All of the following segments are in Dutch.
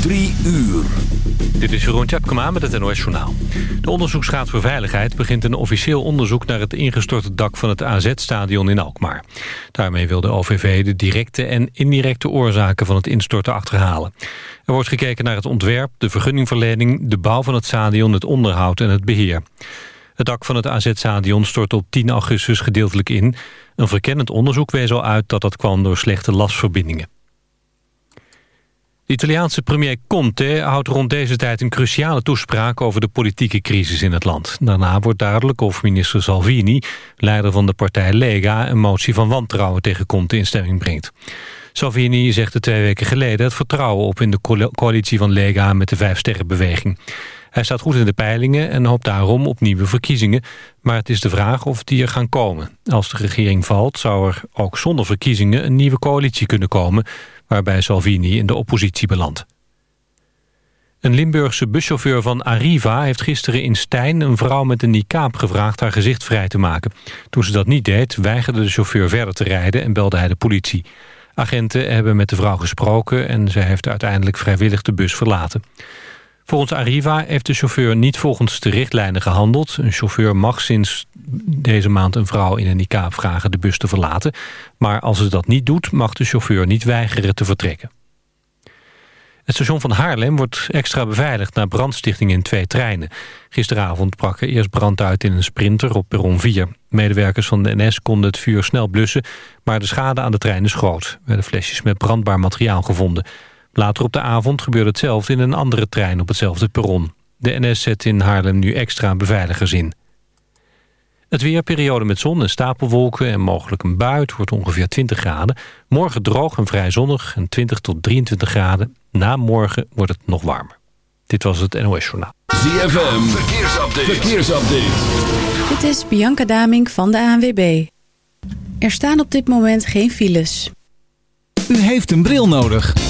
Drie uur. Dit is Jeroen Tjepkema met het NOS Journaal. De Onderzoeksraad voor Veiligheid begint een officieel onderzoek... naar het ingestorte dak van het AZ-stadion in Alkmaar. Daarmee wil de OVV de directe en indirecte oorzaken van het instorten achterhalen. Er wordt gekeken naar het ontwerp, de vergunningverlening... de bouw van het stadion, het onderhoud en het beheer. Het dak van het AZ-stadion stort op 10 augustus gedeeltelijk in. Een verkennend onderzoek wees al uit dat dat kwam door slechte lasverbindingen. De Italiaanse premier Conte houdt rond deze tijd een cruciale toespraak over de politieke crisis in het land. Daarna wordt duidelijk of minister Salvini, leider van de partij Lega, een motie van wantrouwen tegen Conte in stemming brengt. Salvini zegde twee weken geleden het vertrouwen op in de coalitie van Lega met de Vijfsterrenbeweging. Hij staat goed in de peilingen en hoopt daarom op nieuwe verkiezingen. Maar het is de vraag of die er gaan komen. Als de regering valt zou er ook zonder verkiezingen een nieuwe coalitie kunnen komen waarbij Salvini in de oppositie belandt. Een Limburgse buschauffeur van Arriva heeft gisteren in Stijn... een vrouw met een niqab gevraagd haar gezicht vrij te maken. Toen ze dat niet deed, weigerde de chauffeur verder te rijden... en belde hij de politie. Agenten hebben met de vrouw gesproken... en zij heeft uiteindelijk vrijwillig de bus verlaten. Volgens Arriva heeft de chauffeur niet volgens de richtlijnen gehandeld. Een chauffeur mag sinds deze maand een vrouw in een niqab vragen de bus te verlaten. Maar als ze dat niet doet, mag de chauffeur niet weigeren te vertrekken. Het station van Haarlem wordt extra beveiligd na brandstichting in twee treinen. Gisteravond brak er eerst brand uit in een sprinter op perron 4. Medewerkers van de NS konden het vuur snel blussen, maar de schade aan de trein is groot. Er werden flesjes met brandbaar materiaal gevonden. Later op de avond gebeurde hetzelfde in een andere trein op hetzelfde perron. De NS zet in Haarlem nu extra beveiligers in. Het weerperiode met zon en stapelwolken en mogelijk een bui. wordt ongeveer 20 graden. Morgen droog en vrij zonnig en 20 tot 23 graden. Na morgen wordt het nog warmer. Dit was het NOS Journaal. ZFM, verkeersupdate. verkeersupdate. Dit is Bianca Damink van de ANWB. Er staan op dit moment geen files. U heeft een bril nodig.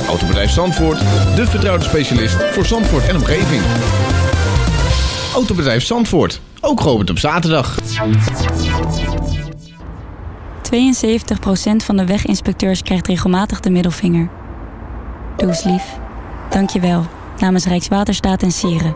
Autobedrijf Zandvoort, de vertrouwde specialist voor Zandvoort en omgeving. Autobedrijf Zandvoort, ook geopend op zaterdag. 72% van de weginspecteurs krijgt regelmatig de middelvinger. Doe eens lief. Dank je wel. Namens Rijkswaterstaat en Sieren.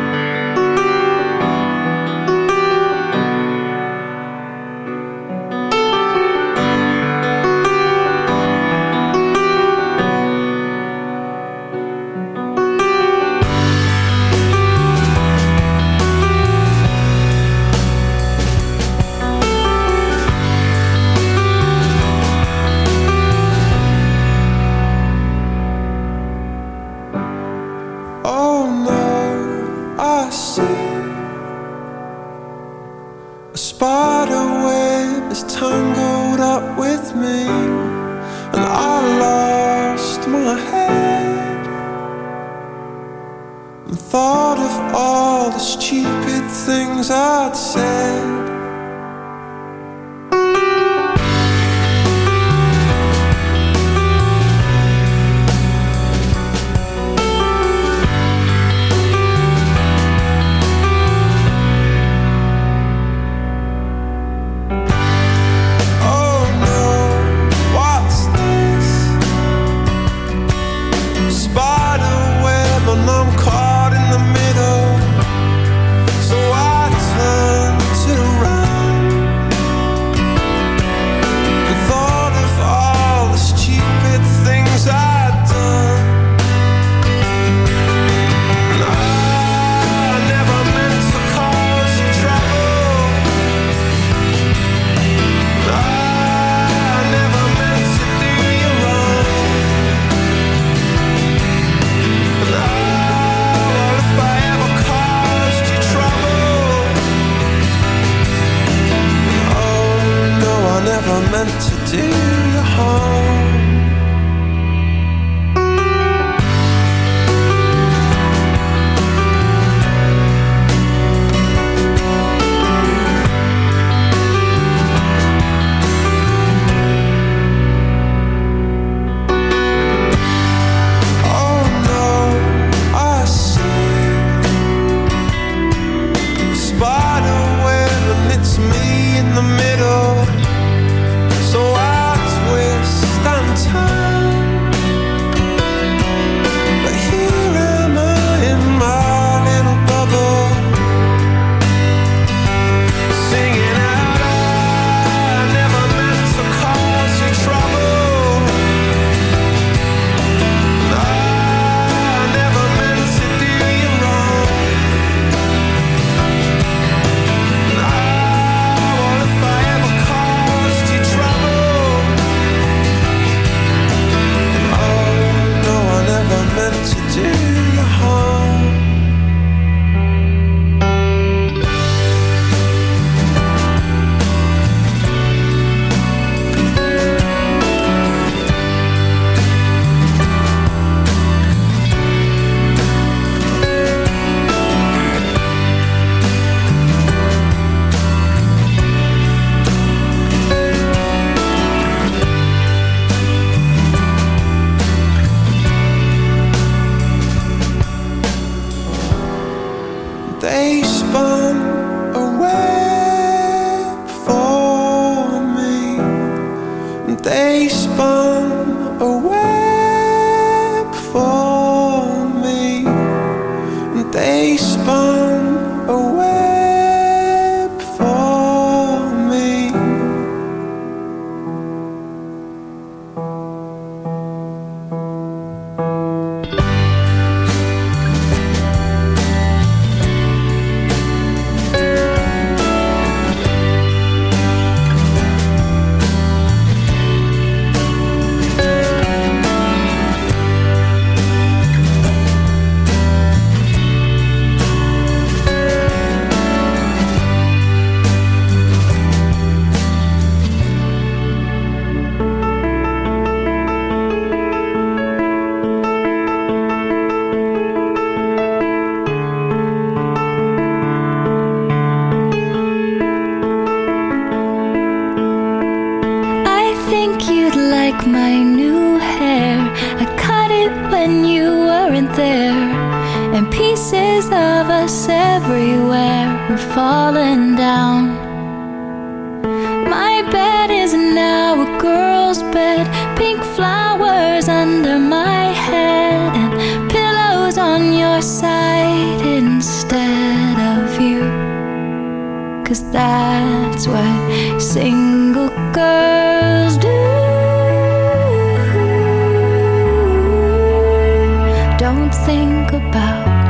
个宝。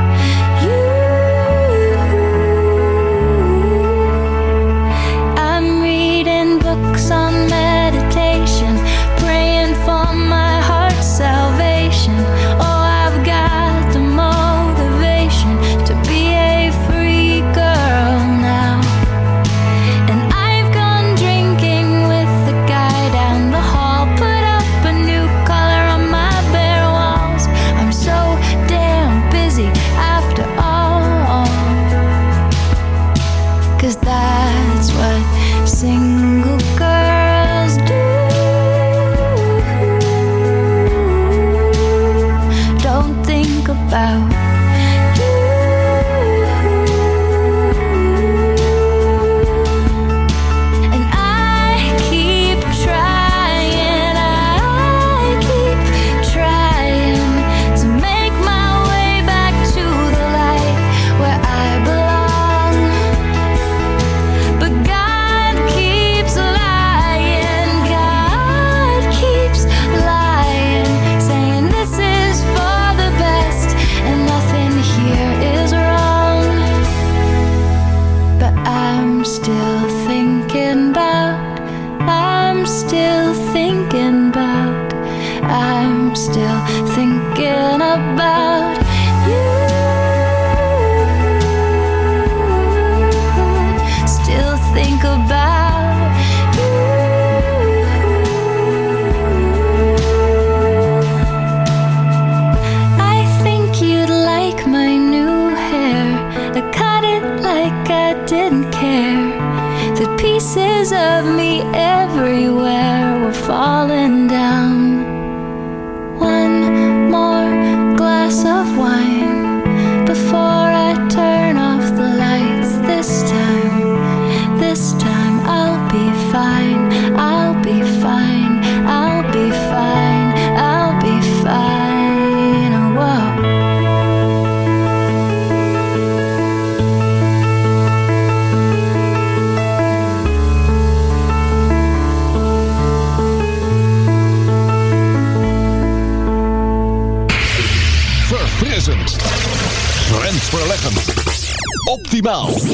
Everywhere. We're falling Bilbao.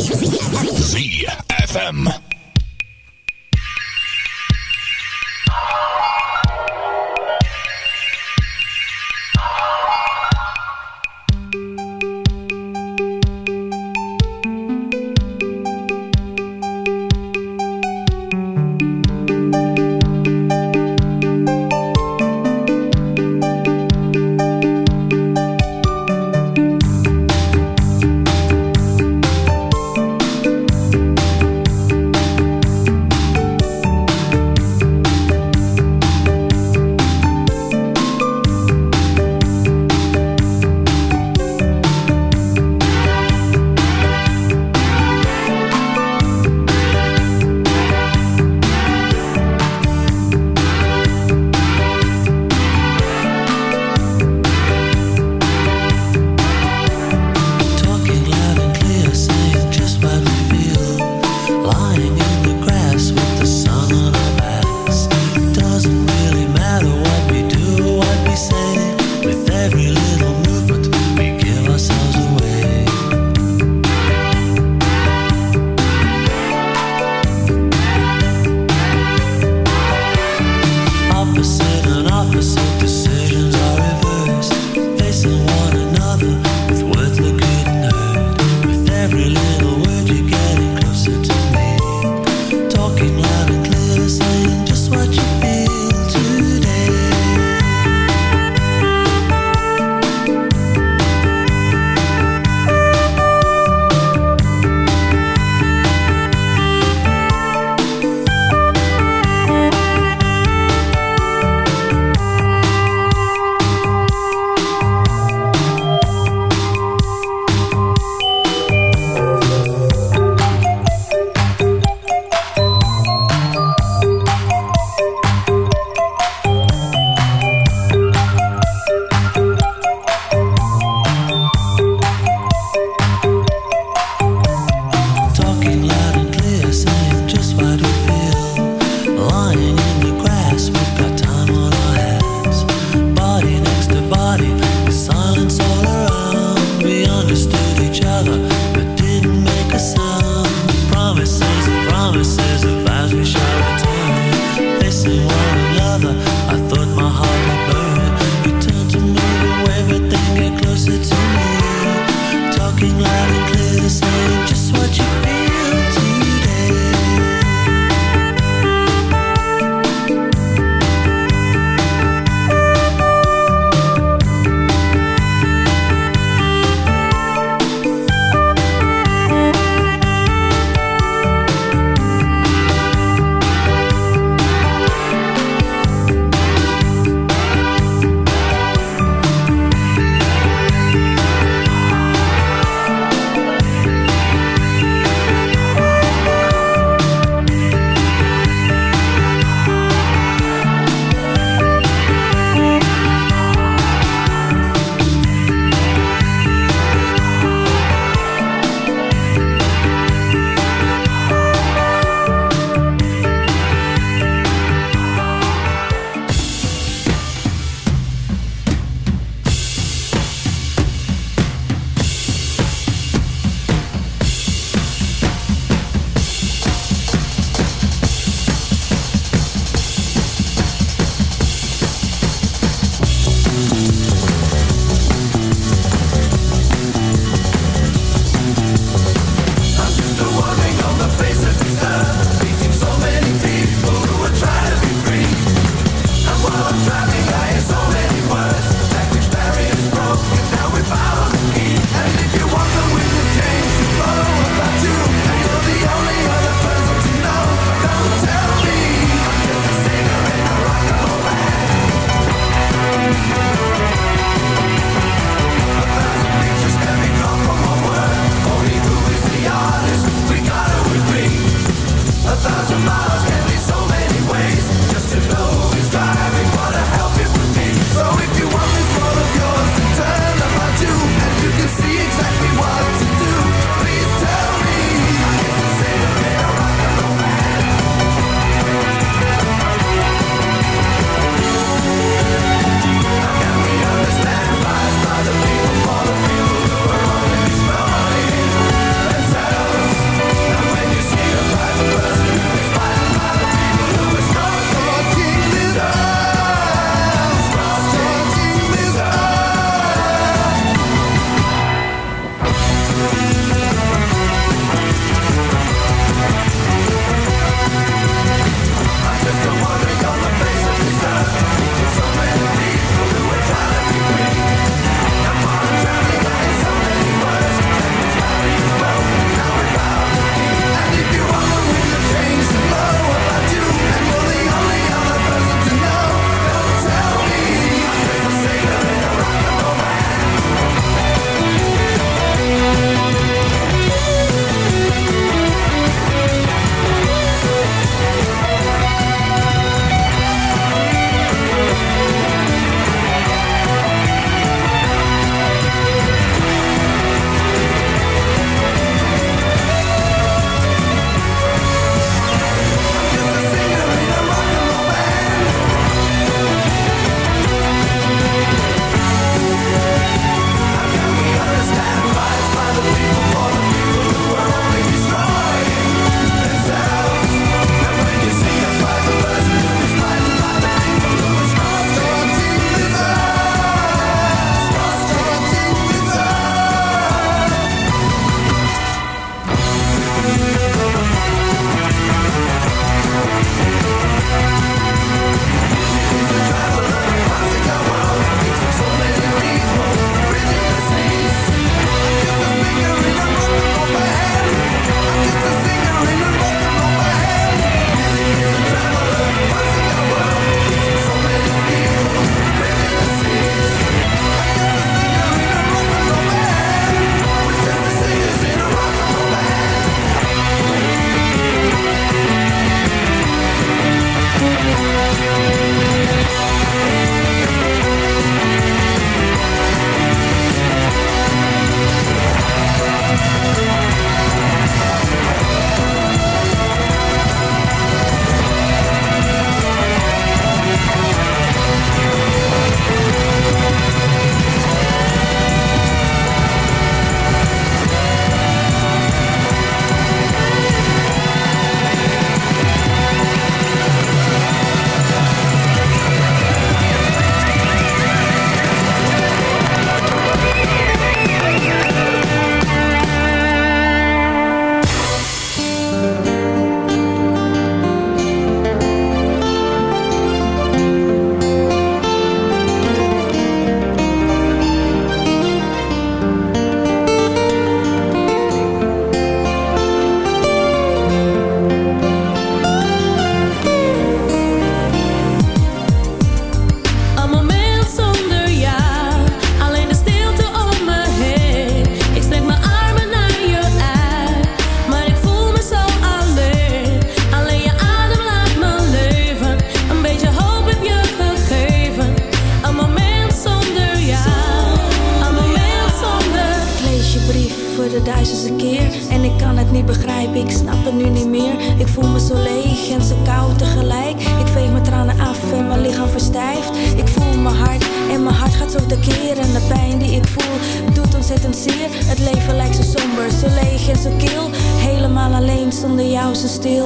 Ontzettend zeer. Het leven lijkt zo somber, zo leeg en zo kil. Helemaal alleen zonder jou zo stil.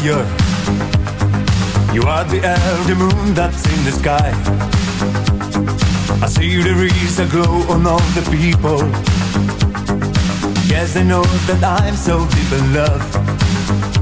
desire. You are the the moon that's in the sky. I see there is a glow on all the people. Yes, I know that I'm so deep in love.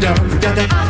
da da da da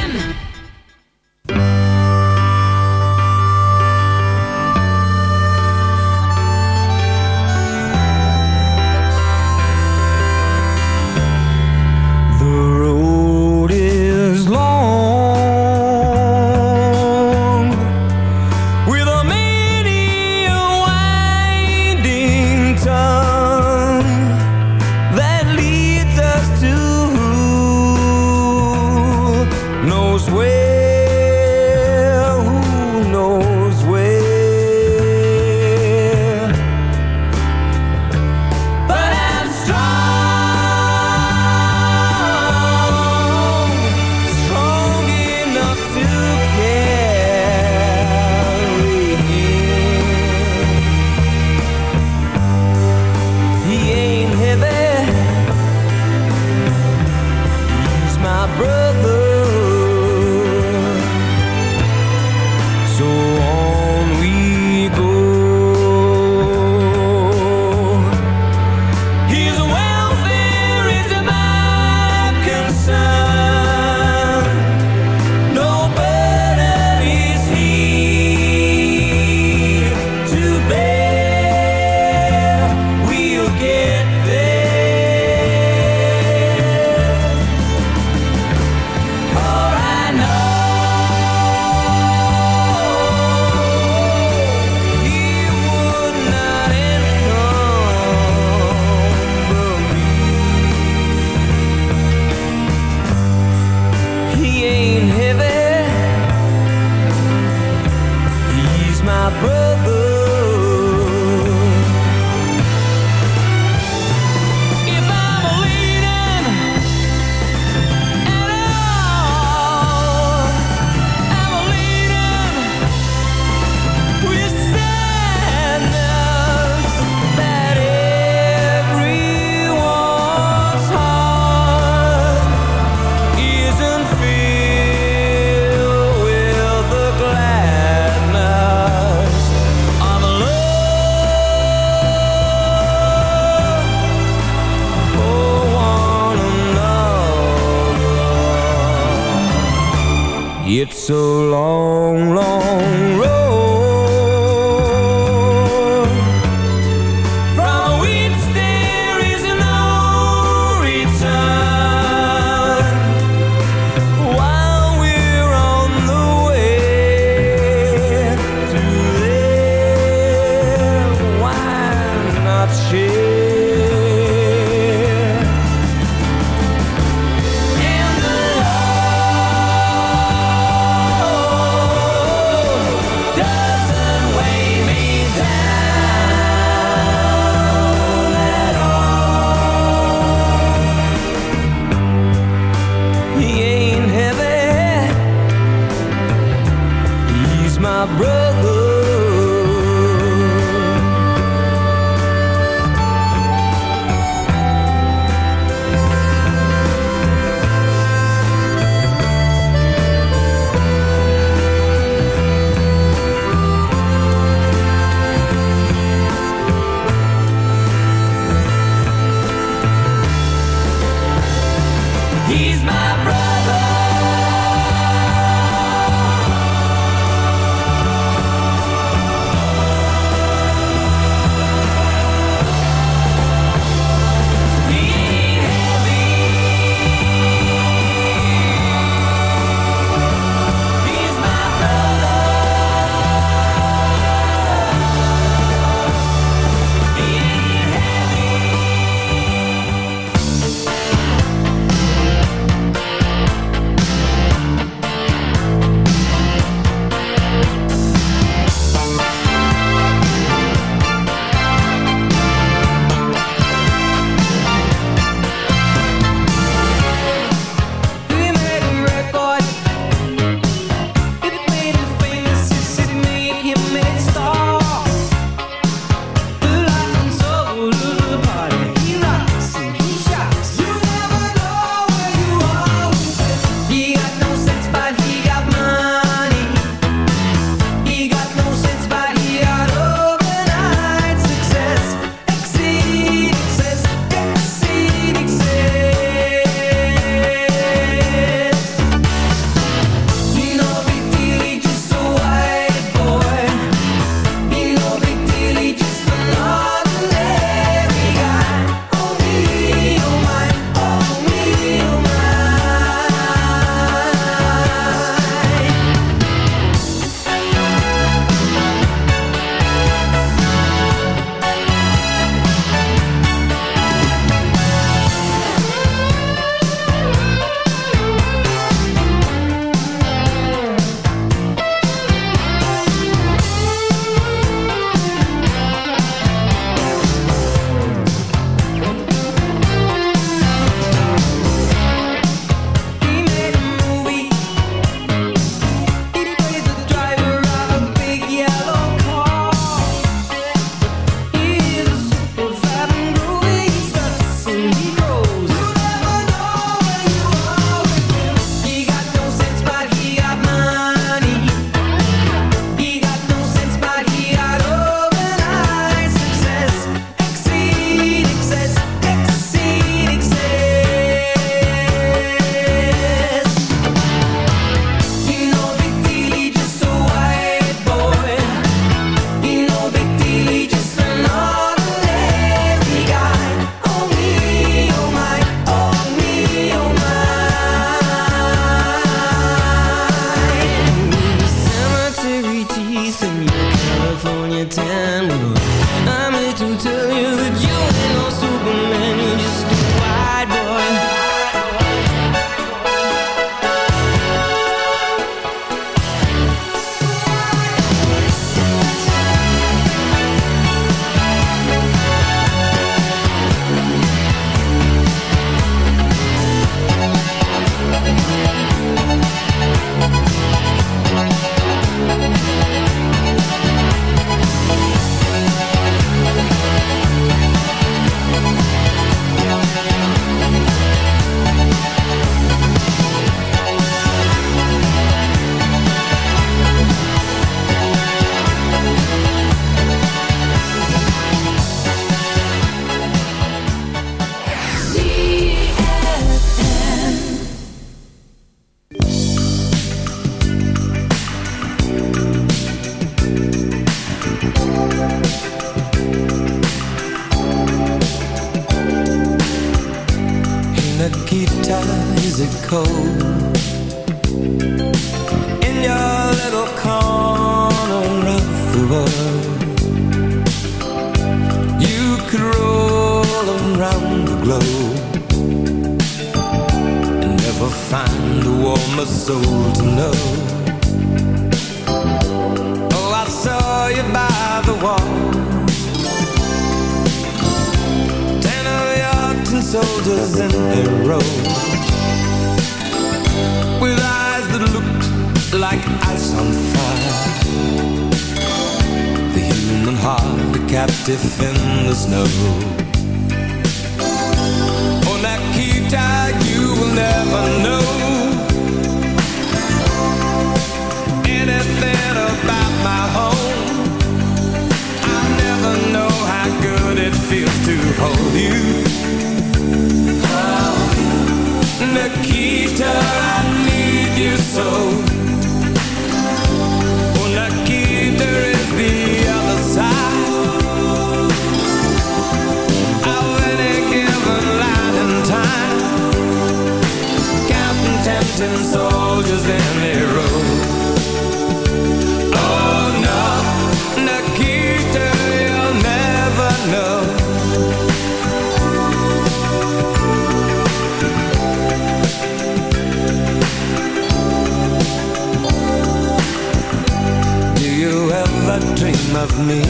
me.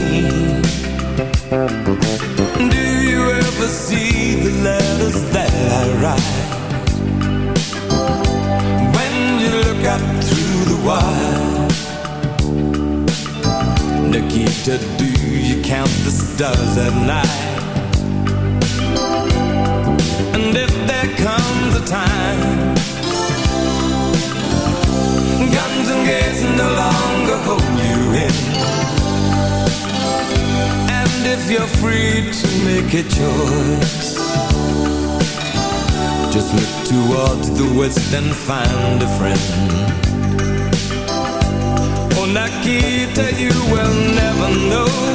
Do you ever see the letters that I write? When you look up through the wire. Nikita, do you count the stars at night? twist and find a friend. oh, Nikita, you will never know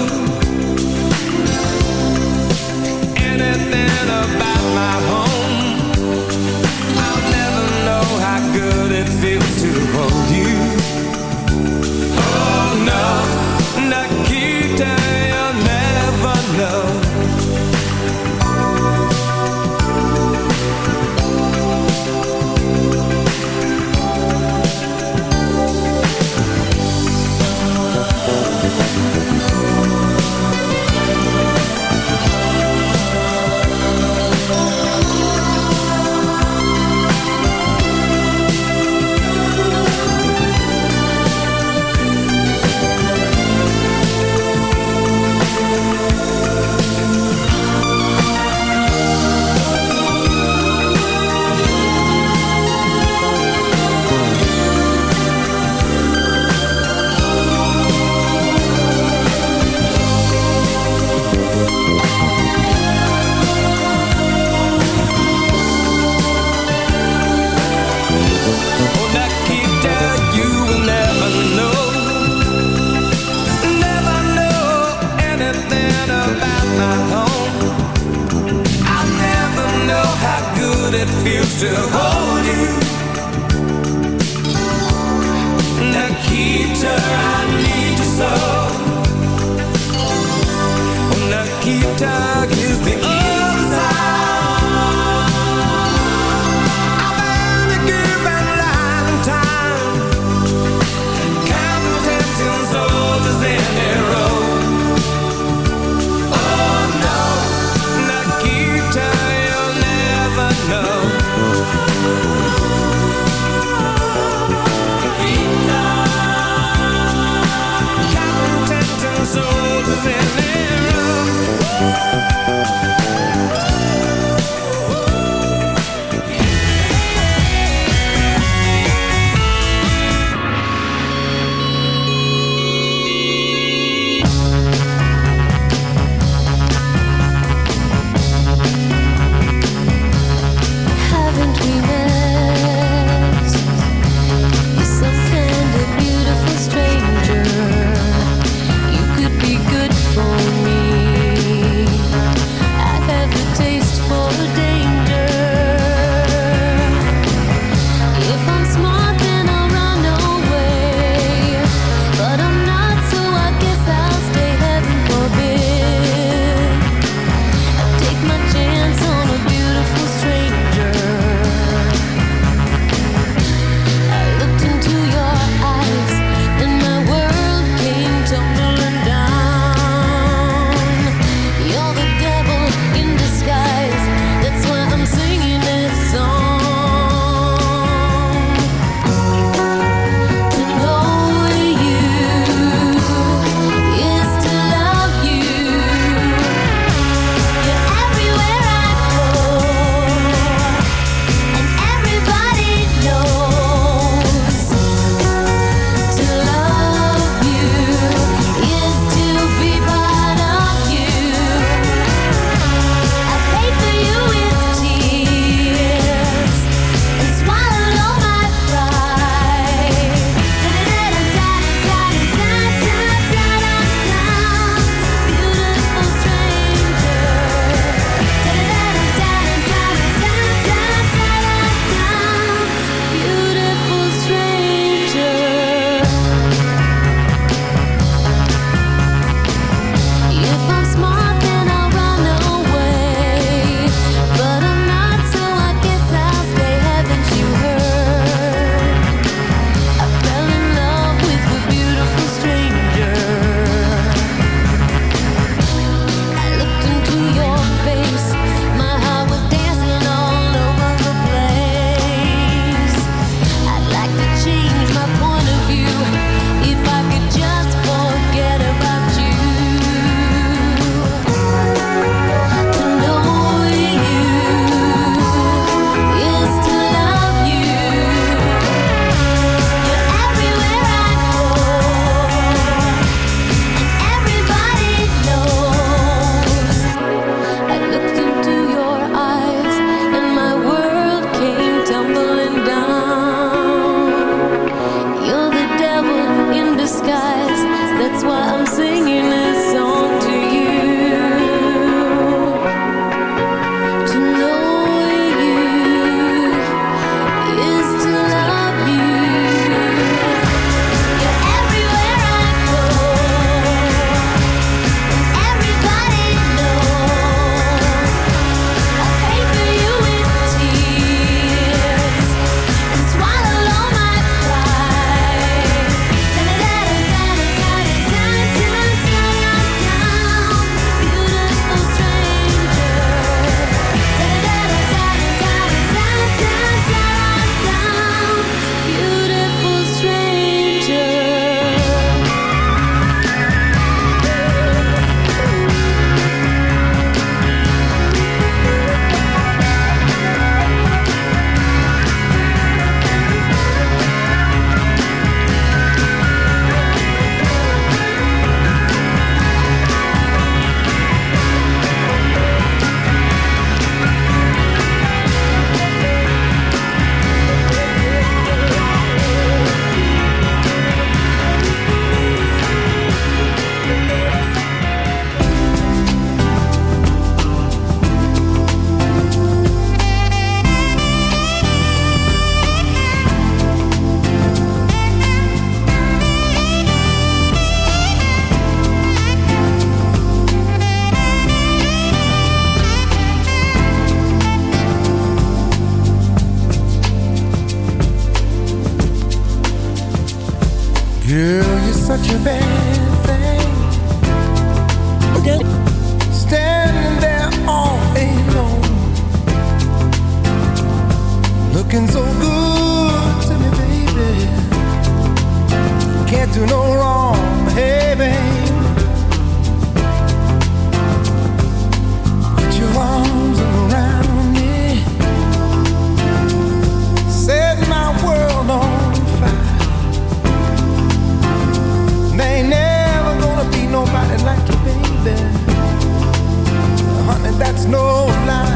Girl, you're such a bad thing. Again, standing there all alone, looking so good to me, baby. Can't do no wrong, hey, babe. Put your arms around. ain't never gonna be nobody like you, baby. Honey, that's no lie.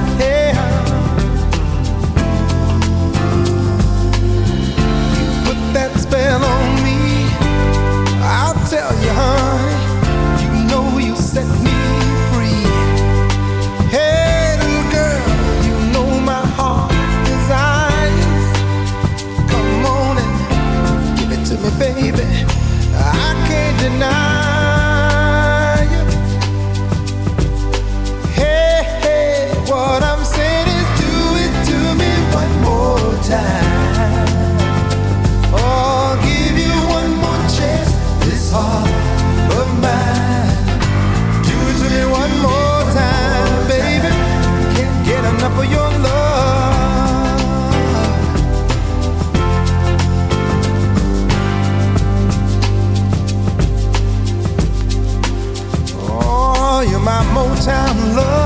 You put that spell on me. I'll tell you, honey. You know you set me free. Hey, little girl, you know my desires. Come on and give it to me, baby. Now. time love.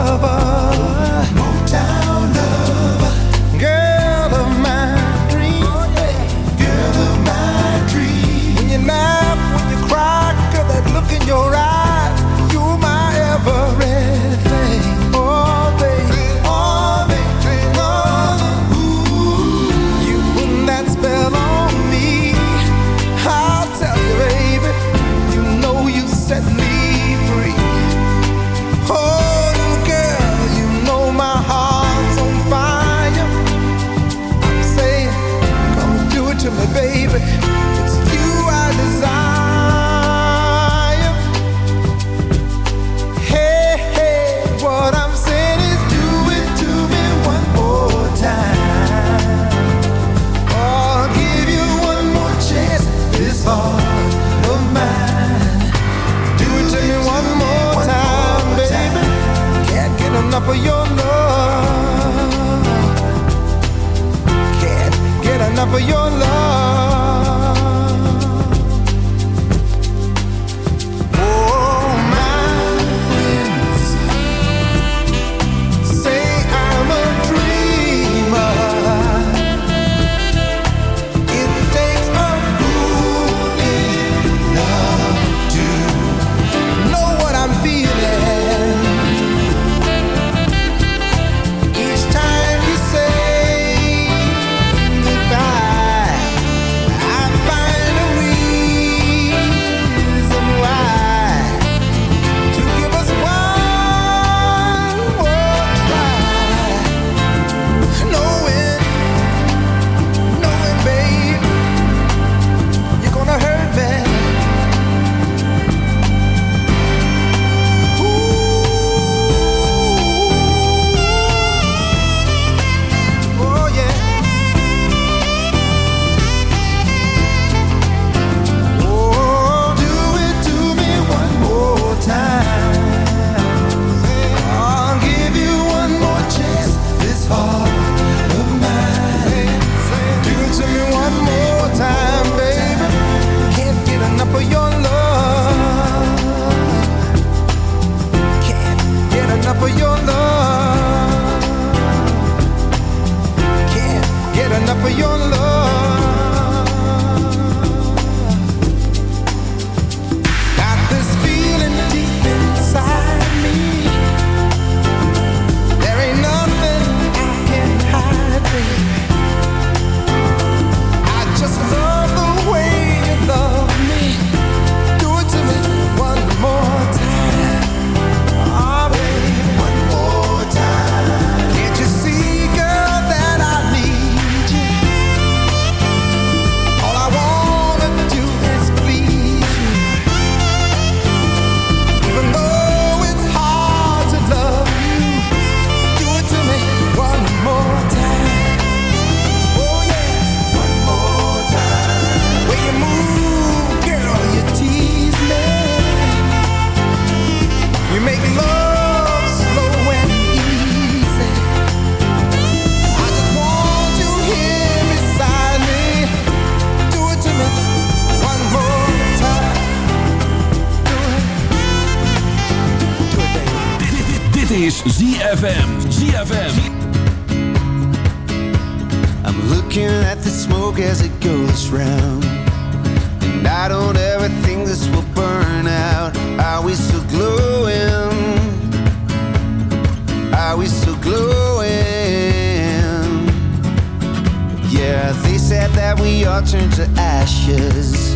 turn to ashes.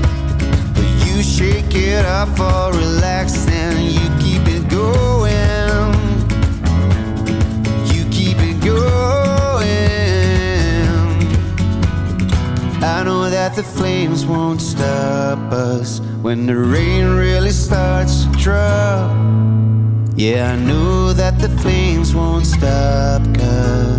But you shake it up for relaxing. You keep it going. You keep it going. I know that the flames won't stop us when the rain really starts to drop. Yeah, I know that the flames won't stop us.